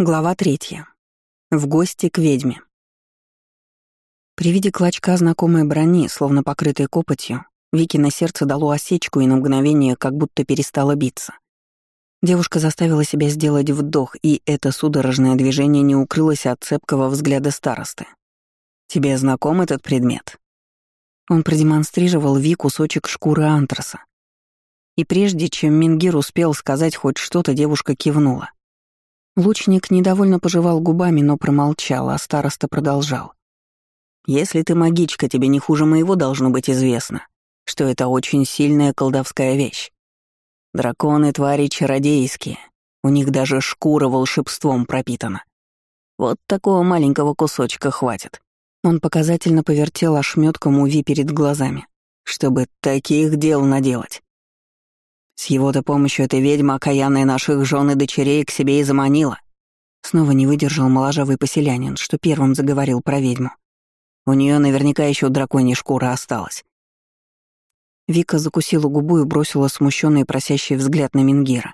Глава третья. В гости к ведьме. При виде клочка знакомой брони, словно покрытой копотью, Вики на сердце дало осечку и на мгновение как будто перестало биться. Девушка заставила себя сделать вдох, и это судорожное движение не укрылось от цепкого взгляда старосты. «Тебе знаком этот предмет?» Он продемонстрировал Ви кусочек шкуры антраса. И прежде чем Мингир успел сказать хоть что-то, девушка кивнула. Лучник недовольно пожевал губами, но промолчал, а староста продолжал. «Если ты магичка, тебе не хуже моего должно быть известно, что это очень сильная колдовская вещь. Драконы — твари чародейские, у них даже шкура волшебством пропитана. Вот такого маленького кусочка хватит». Он показательно повертел ошметком Уви перед глазами, чтобы таких дел наделать. С его-то помощью эта ведьма, окаянная наших жен и дочерей, к себе и заманила. Снова не выдержал моложавый поселянин, что первым заговорил про ведьму. У нее наверняка еще драконья шкура осталась. Вика закусила губу и бросила смущенный просящий взгляд на Мингира.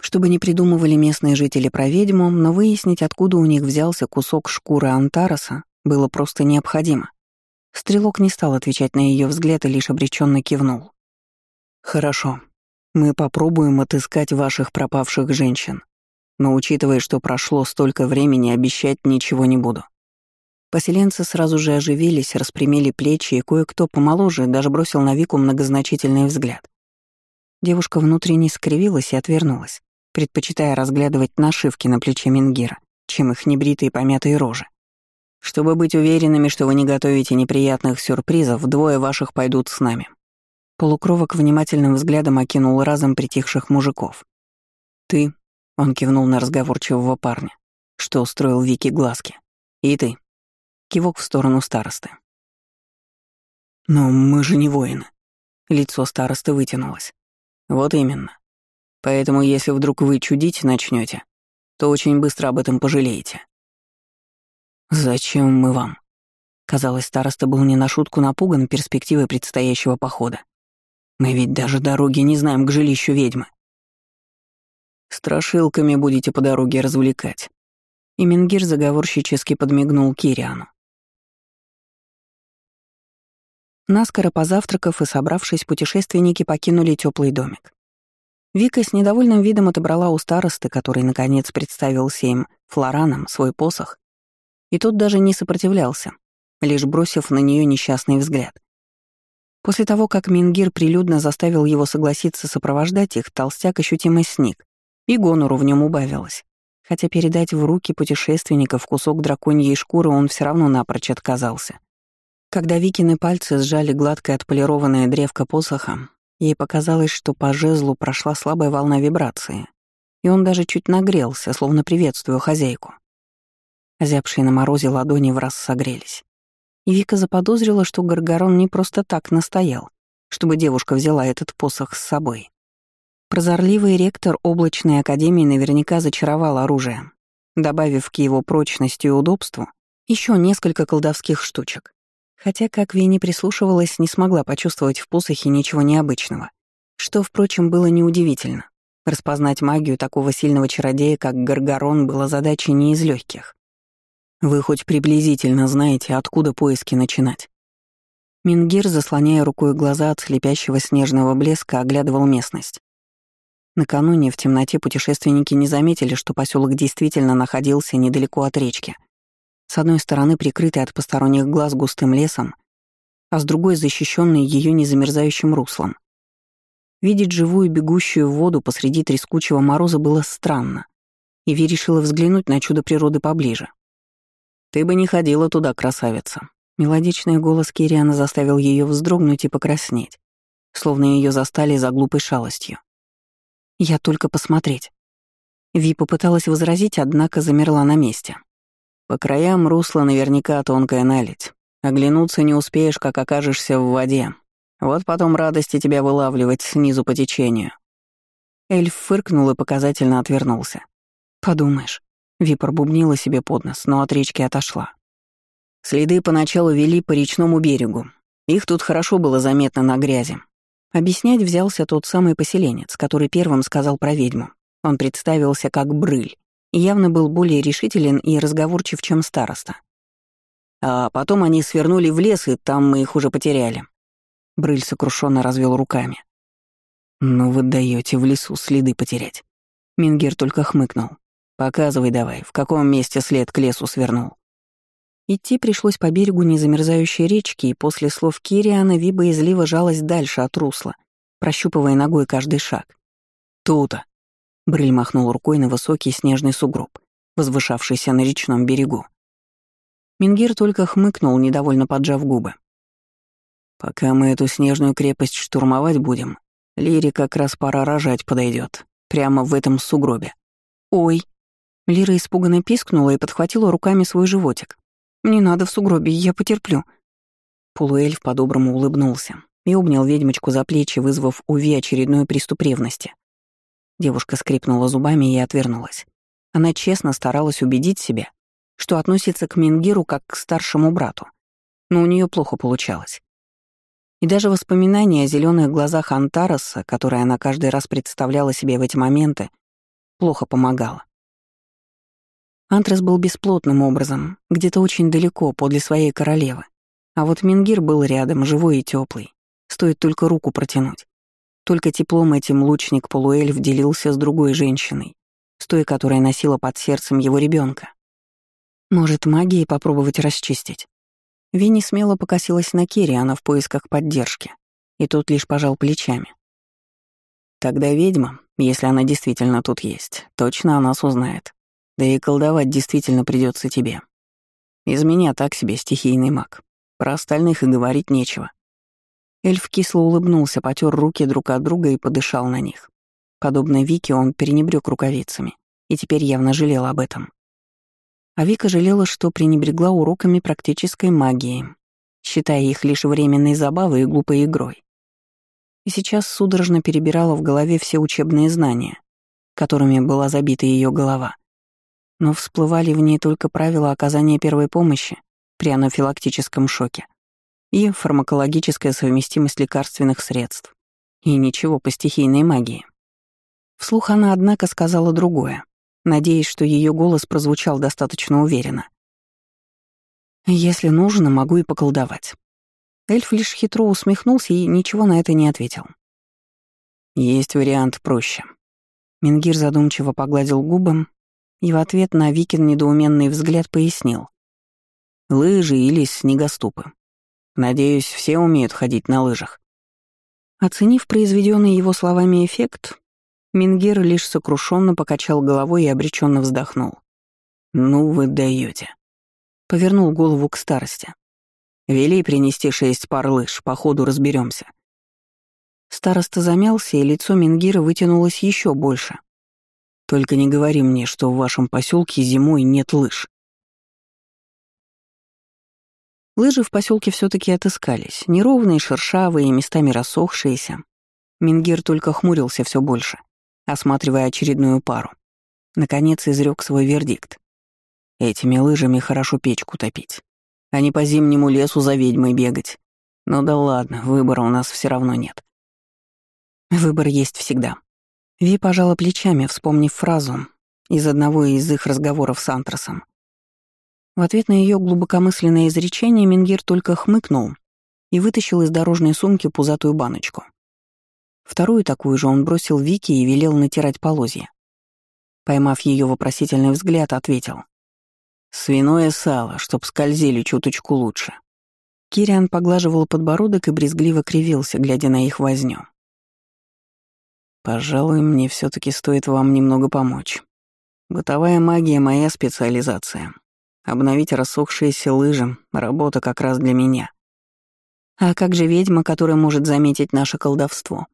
Чтобы не придумывали местные жители про ведьму, но выяснить, откуда у них взялся кусок шкуры Антараса, было просто необходимо. Стрелок не стал отвечать на ее взгляд и лишь обреченно кивнул. «Хорошо», мы попробуем отыскать ваших пропавших женщин. Но учитывая, что прошло столько времени, обещать ничего не буду. Поселенцы сразу же оживились, распрямили плечи, и кое-кто помоложе даже бросил на Вику многозначительный взгляд. Девушка внутренне скривилась и отвернулась, предпочитая разглядывать нашивки на плече Мингира, чем их небритые помятые рожи. Чтобы быть уверенными, что вы не готовите неприятных сюрпризов, двое ваших пойдут с нами. Полукровок внимательным взглядом окинул разом притихших мужиков. «Ты», — он кивнул на разговорчивого парня, что устроил Вики глазки. «И ты». Кивок в сторону старосты. «Но мы же не воины». Лицо старосты вытянулось. «Вот именно. Поэтому если вдруг вы чудить начнете, то очень быстро об этом пожалеете». «Зачем мы вам?» Казалось, староста был не на шутку напуган перспективой предстоящего похода. Мы ведь даже дороги не знаем к жилищу ведьмы. Страшилками будете по дороге развлекать. И Менгир заговорщически подмигнул Кириану. Наскоро позавтракав и собравшись, путешественники покинули теплый домик. Вика с недовольным видом отобрала у старосты, который, наконец, представился им флораном, свой посох, и тот даже не сопротивлялся, лишь бросив на нее несчастный взгляд. После того, как Мингир прилюдно заставил его согласиться сопровождать их, толстяк ощутимо сник, и гонору в нем убавилось. Хотя передать в руки путешественников кусок драконьей шкуры он все равно напрочь отказался. Когда Викины пальцы сжали гладкое отполированное древко посоха, ей показалось, что по жезлу прошла слабая волна вибрации, и он даже чуть нагрелся, словно приветствуя хозяйку. Озябшие на морозе ладони в раз согрелись. И Вика заподозрила, что Гаргарон не просто так настоял, чтобы девушка взяла этот посох с собой. Прозорливый ректор облачной академии наверняка зачаровал оружие, добавив к его прочности и удобству еще несколько колдовских штучек. Хотя, как Ви прислушивалась, не смогла почувствовать в посохе ничего необычного. Что, впрочем, было неудивительно. Распознать магию такого сильного чародея, как Гаргарон, было задачей не из легких. Вы хоть приблизительно знаете, откуда поиски начинать?» Мингир, заслоняя рукой глаза от слепящего снежного блеска, оглядывал местность. Накануне в темноте путешественники не заметили, что поселок действительно находился недалеко от речки. С одной стороны, прикрытый от посторонних глаз густым лесом, а с другой — защищенный ее незамерзающим руслом. Видеть живую бегущую воду посреди трескучего мороза было странно, и Ви решила взглянуть на чудо природы поближе. «Ты бы не ходила туда, красавица». Мелодичный голос Кириана заставил ее вздрогнуть и покраснеть, словно ее застали за глупой шалостью. «Я только посмотреть». Ви попыталась возразить, однако замерла на месте. По краям русла наверняка тонкая наледь. Оглянуться не успеешь, как окажешься в воде. Вот потом радости тебя вылавливать снизу по течению. Эльф фыркнул и показательно отвернулся. «Подумаешь, Випор бубнила себе под нос, но от речки отошла. Следы поначалу вели по речному берегу. Их тут хорошо было заметно на грязи. Объяснять взялся тот самый поселенец, который первым сказал про ведьму. Он представился как Брыль и явно был более решителен и разговорчив, чем староста. А потом они свернули в лес, и там мы их уже потеряли. Брыль сокрушенно развел руками. «Ну вы даете в лесу следы потерять». Мингер только хмыкнул. «Показывай давай, в каком месте след к лесу свернул». Идти пришлось по берегу незамерзающей речки, и после слов Кириана Ви боязливо жалась дальше от русла, прощупывая ногой каждый шаг. «Тута!» Брыль махнул рукой на высокий снежный сугроб, возвышавшийся на речном берегу. Мингир только хмыкнул, недовольно поджав губы. «Пока мы эту снежную крепость штурмовать будем, Лире как раз пора рожать подойдет, прямо в этом сугробе». «Ой!» Лира испуганно пискнула и подхватила руками свой животик. «Не надо в сугробе, я потерплю». Полуэльф по-доброму улыбнулся и обнял ведьмочку за плечи, вызвав у Ви очередной приступ ревности. Девушка скрипнула зубами и отвернулась. Она честно старалась убедить себя, что относится к Мингиру как к старшему брату, но у нее плохо получалось. И даже воспоминания о зеленых глазах Антараса, которые она каждый раз представляла себе в эти моменты, плохо помогало. Антрас был бесплотным образом, где-то очень далеко, подле своей королевы. А вот Мингир был рядом, живой и теплый. Стоит только руку протянуть. Только теплом этим лучник Полуэльф делился с другой женщиной, с той, которая носила под сердцем его ребенка. Может, магией попробовать расчистить? Винни смело покосилась на Кириана в поисках поддержки, и тот лишь пожал плечами. Тогда ведьма, если она действительно тут есть, точно о нас узнает. Да и колдовать действительно придется тебе. Из меня так себе стихийный маг. Про остальных и говорить нечего. Эльф кисло улыбнулся, потер руки друг от друга и подышал на них. Подобно Вике, он перенебрёг рукавицами и теперь явно жалел об этом. А Вика жалела, что пренебрегла уроками практической магии, считая их лишь временной забавой и глупой игрой. И сейчас судорожно перебирала в голове все учебные знания, которыми была забита ее голова. Но всплывали в ней только правила оказания первой помощи при анафилактическом шоке и фармакологическая совместимость лекарственных средств, и ничего по стихийной магии. Вслух она, однако, сказала другое, надеясь, что ее голос прозвучал достаточно уверенно. «Если нужно, могу и поколдовать». Эльф лишь хитро усмехнулся и ничего на это не ответил. «Есть вариант проще». Мингир задумчиво погладил губы и в ответ на Викин недоуменный взгляд пояснил. «Лыжи или снегоступы. Надеюсь, все умеют ходить на лыжах. Оценив произведенный его словами эффект, Мингер лишь сокрушенно покачал головой и обреченно вздохнул. «Ну вы даете. Повернул голову к старости. «Вели принести шесть пар лыж, по ходу разберемся. Староста замялся, и лицо Мингира вытянулось еще больше. «Только не говори мне, что в вашем поселке зимой нет лыж». Лыжи в поселке все-таки отыскались, неровные, шершавые, местами рассохшиеся. Мингир только хмурился все больше, осматривая очередную пару. Наконец изрек свой вердикт. Этими лыжами хорошо печку топить, а не по зимнему лесу за ведьмой бегать. Ну да ладно, выбора у нас все равно нет. Выбор есть всегда. Ви пожала плечами, вспомнив фразу из одного из их разговоров с Антрасом. В ответ на ее глубокомысленное изречение Мингир только хмыкнул и вытащил из дорожной сумки пузатую баночку. Вторую такую же он бросил Вике и велел натирать полозья. Поймав ее вопросительный взгляд, ответил. «Свиное сало, чтоб скользили чуточку лучше». Кириан поглаживал подбородок и брезгливо кривился, глядя на их возню. «Пожалуй, мне все таки стоит вам немного помочь. Бытовая магия — моя специализация. Обновить рассохшиеся лыжи — работа как раз для меня. А как же ведьма, которая может заметить наше колдовство?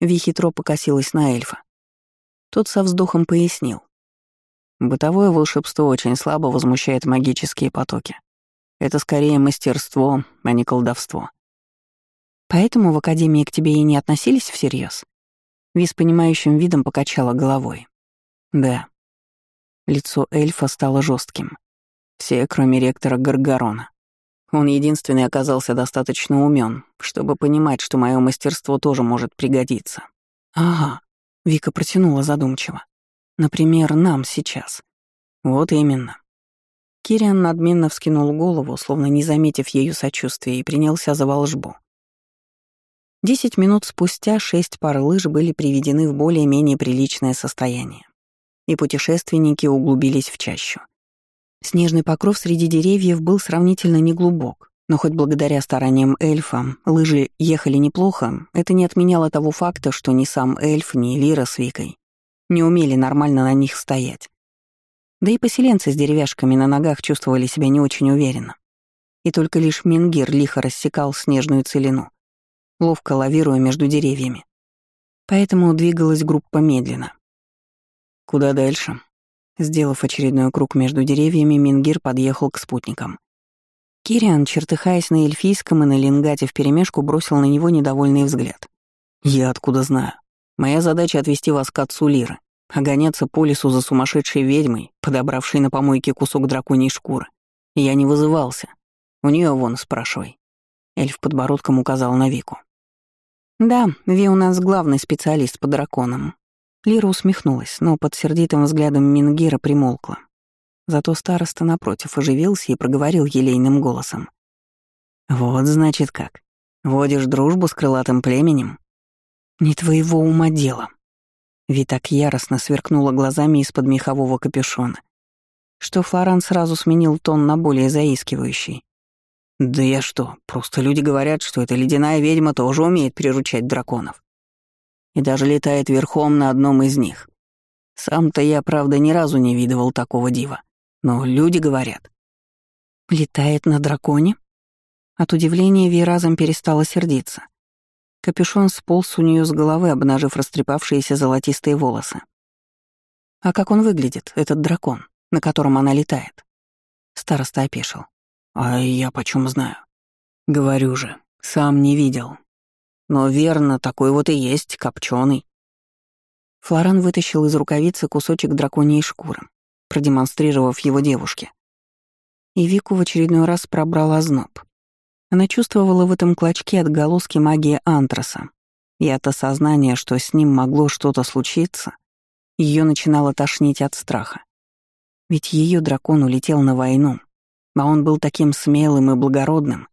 Ви хитро покосилась на эльфа. Тот со вздохом пояснил. Бытовое волшебство очень слабо возмущает магические потоки. Это скорее мастерство, а не колдовство. Поэтому в Академии к тебе и не относились всерьез? Ви с понимающим видом покачала головой. Да. Лицо эльфа стало жестким. Все, кроме ректора Гаргарона. Он единственный оказался достаточно умен, чтобы понимать, что мое мастерство тоже может пригодиться. Ага, Вика протянула задумчиво. Например, нам сейчас. Вот именно. Кириан надменно вскинул голову, словно не заметив ее сочувствия, и принялся за волжбу. Десять минут спустя шесть пар лыж были приведены в более-менее приличное состояние, и путешественники углубились в чащу. Снежный покров среди деревьев был сравнительно неглубок, но хоть благодаря стараниям эльфа лыжи ехали неплохо, это не отменяло того факта, что ни сам эльф, ни Лира с Викой не умели нормально на них стоять. Да и поселенцы с деревяшками на ногах чувствовали себя не очень уверенно. И только лишь Мингир лихо рассекал снежную целину, ловко лавируя между деревьями. Поэтому двигалась группа медленно. Куда дальше? Сделав очередной круг между деревьями, Мингир подъехал к спутникам. Кириан, чертыхаясь на эльфийском и на лингате вперемешку, бросил на него недовольный взгляд. «Я откуда знаю? Моя задача — отвести вас к отцу Лиры а гоняться по лесу за сумасшедшей ведьмой, подобравшей на помойке кусок драконьей шкуры. Я не вызывался. У нее вон, спрашивай. Эльф подбородком указал на Вику. «Да, Ви у нас главный специалист по драконам». Лира усмехнулась, но под сердитым взглядом Мингира примолкла. Зато староста напротив оживился и проговорил елейным голосом. «Вот, значит, как. Водишь дружбу с крылатым племенем?» «Не твоего ума дело», Ви так яростно сверкнула глазами из-под мехового капюшона, что Флоран сразу сменил тон на более заискивающий. «Да я что, просто люди говорят, что эта ледяная ведьма тоже умеет приручать драконов. И даже летает верхом на одном из них. Сам-то я, правда, ни разу не видывал такого дива. Но люди говорят». «Летает на драконе?» От удивления Ви разом перестала сердиться. Капюшон сполз у нее с головы, обнажив растрепавшиеся золотистые волосы. А как он выглядит, этот дракон, на котором она летает? Староста опешил. А я почем знаю? Говорю же, сам не видел. Но верно, такой вот и есть, копченый. Флоран вытащил из рукавицы кусочек драконьей шкуры, продемонстрировав его девушке. И Вику в очередной раз пробрал озноб. Она чувствовала в этом клочке отголоски магии антраса, и от осознания, что с ним могло что-то случиться, ее начинало тошнить от страха. Ведь ее дракон улетел на войну, а он был таким смелым и благородным,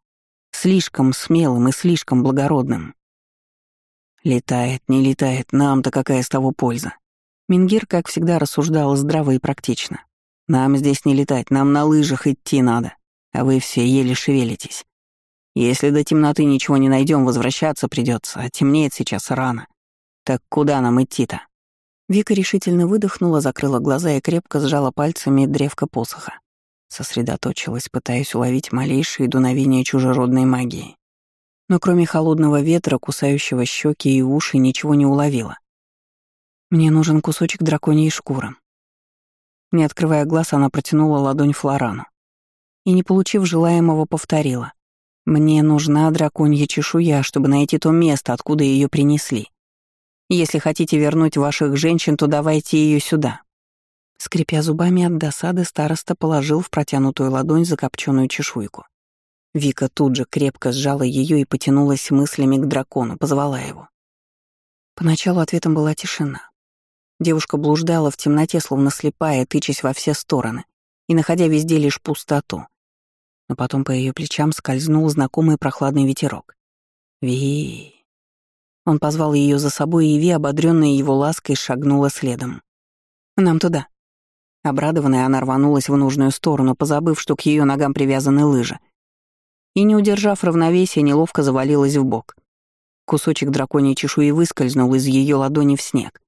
слишком смелым и слишком благородным. Летает, не летает, нам-то какая с того польза? Мингир, как всегда, рассуждал здраво и практично. Нам здесь не летать, нам на лыжах идти надо, а вы все еле шевелитесь. Если до темноты ничего не найдем, возвращаться придется, а темнеет сейчас рано. Так куда нам идти-то? Вика решительно выдохнула, закрыла глаза и крепко сжала пальцами древко посоха. Сосредоточилась, пытаясь уловить малейшие дуновения чужеродной магии. Но кроме холодного ветра, кусающего щеки и уши, ничего не уловила. «Мне нужен кусочек драконьей шкуры». Не открывая глаз, она протянула ладонь Флорану. И, не получив желаемого, повторила. Мне нужна драконья чешуя, чтобы найти то место, откуда ее принесли. Если хотите вернуть ваших женщин, то давайте ее сюда». Скрипя зубами от досады, староста положил в протянутую ладонь закопченную чешуйку. Вика тут же крепко сжала ее и потянулась мыслями к дракону, позвала его. Поначалу ответом была тишина. Девушка блуждала в темноте, словно слепая, тычась во все стороны и находя везде лишь пустоту но потом по ее плечам скользнул знакомый прохладный ветерок. «Ви...» Он позвал ее за собой, и Ви, ободренная его лаской, шагнула следом. «Нам туда». Обрадованная, она рванулась в нужную сторону, позабыв, что к ее ногам привязаны лыжи. И, не удержав равновесия, неловко завалилась в бок. Кусочек драконьей чешуи выскользнул из ее ладони в снег.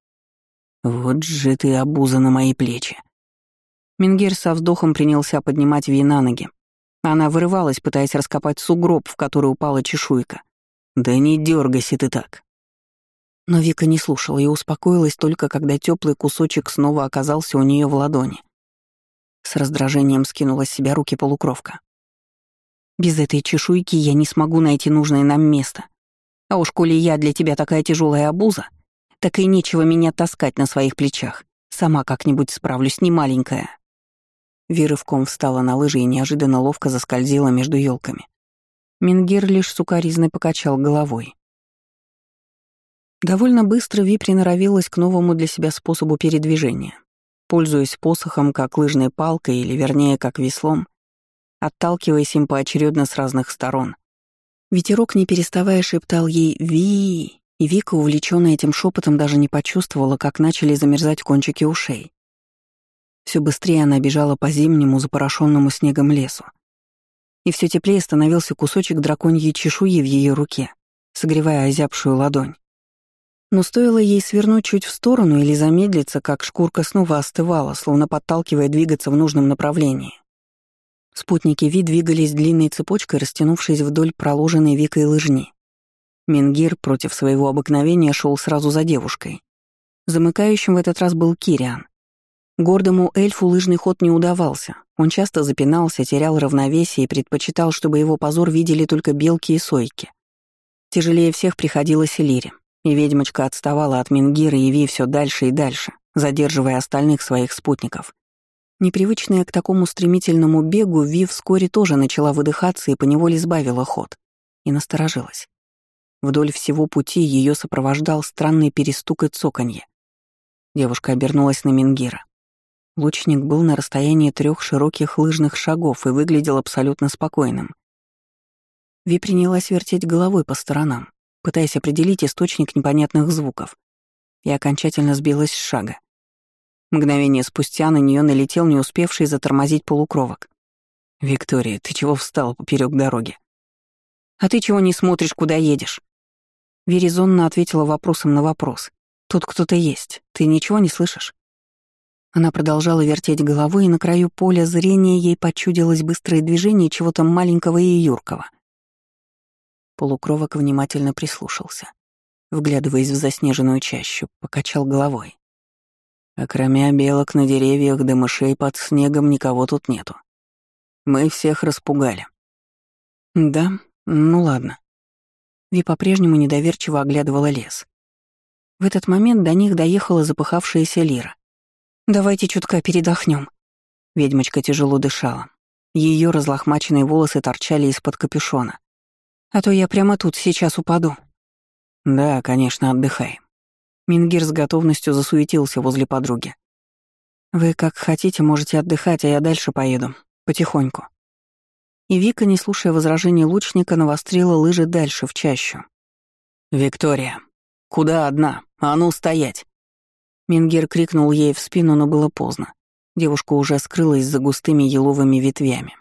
«Вот же ты, обуза на мои плечи!» Мингир со вздохом принялся поднимать Ви на ноги, она вырывалась, пытаясь раскопать сугроб, в который упала чешуйка. «Да не дергайся ты так!» Но Вика не слушала и успокоилась только, когда теплый кусочек снова оказался у нее в ладони. С раздражением скинула с себя руки полукровка. «Без этой чешуйки я не смогу найти нужное нам место. А уж коли я для тебя такая тяжелая обуза, так и нечего меня таскать на своих плечах. Сама как-нибудь справлюсь, не маленькая». Ви рывком встала на лыжи и неожиданно ловко заскользила между елками. Мингир лишь сукоризной покачал головой. Довольно быстро Ви приноровилась к новому для себя способу передвижения. пользуясь посохом как лыжной палкой или, вернее, как веслом, отталкиваясь им поочередно с разных сторон. Ветерок, не переставая, шептал ей «Ви!», и Вика, увлеченная этим шепотом, даже не почувствовала, как начали замерзать кончики ушей. Все быстрее она бежала по зимнему, запорошенному снегом лесу. И все теплее становился кусочек драконьей чешуи в ее руке, согревая озябшую ладонь. Но стоило ей свернуть чуть в сторону или замедлиться, как шкурка снова остывала, словно подталкивая двигаться в нужном направлении. Спутники Ви двигались длинной цепочкой, растянувшись вдоль проложенной Викой лыжни. Мингир против своего обыкновения шел сразу за девушкой. Замыкающим в этот раз был Кириан. Гордому эльфу лыжный ход не удавался. Он часто запинался, терял равновесие и предпочитал, чтобы его позор видели только белки и сойки. Тяжелее всех приходилось Элире. И ведьмочка отставала от Мингира и Ви все дальше и дальше, задерживая остальных своих спутников. Непривычная к такому стремительному бегу, Ви вскоре тоже начала выдыхаться и поневоле сбавила ход. И насторожилась. Вдоль всего пути ее сопровождал странный перестук и цоканье. Девушка обернулась на Мингира. Лучник был на расстоянии трех широких лыжных шагов и выглядел абсолютно спокойным. Ви принялась вертеть головой по сторонам пытаясь определить источник непонятных звуков, и окончательно сбилась с шага. Мгновение спустя на нее налетел не успевший затормозить полукровок. «Виктория, ты чего встала поперек дороги?» «А ты чего не смотришь, куда едешь?» Веризонно ответила вопросом на вопрос. «Тут кто-то есть. Ты ничего не слышишь?» Она продолжала вертеть головой, и на краю поля зрения ей почудилось быстрое движение чего-то маленького и юркого — Полукровок внимательно прислушался. Вглядываясь в заснеженную чащу, покачал головой. А кроме белок на деревьях да мышей под снегом никого тут нету. Мы всех распугали. Да, ну ладно. Ви по-прежнему недоверчиво оглядывала лес. В этот момент до них доехала запыхавшаяся Лира. «Давайте чутка передохнем. Ведьмочка тяжело дышала. Ее разлохмаченные волосы торчали из-под капюшона. А то я прямо тут сейчас упаду. Да, конечно, отдыхай. Мингир с готовностью засуетился возле подруги. Вы как хотите, можете отдыхать, а я дальше поеду. Потихоньку. И Вика, не слушая возражений лучника, навострила лыжи дальше, в чащу. «Виктория, куда одна? А ну, стоять!» Мингир крикнул ей в спину, но было поздно. Девушка уже скрылась за густыми еловыми ветвями.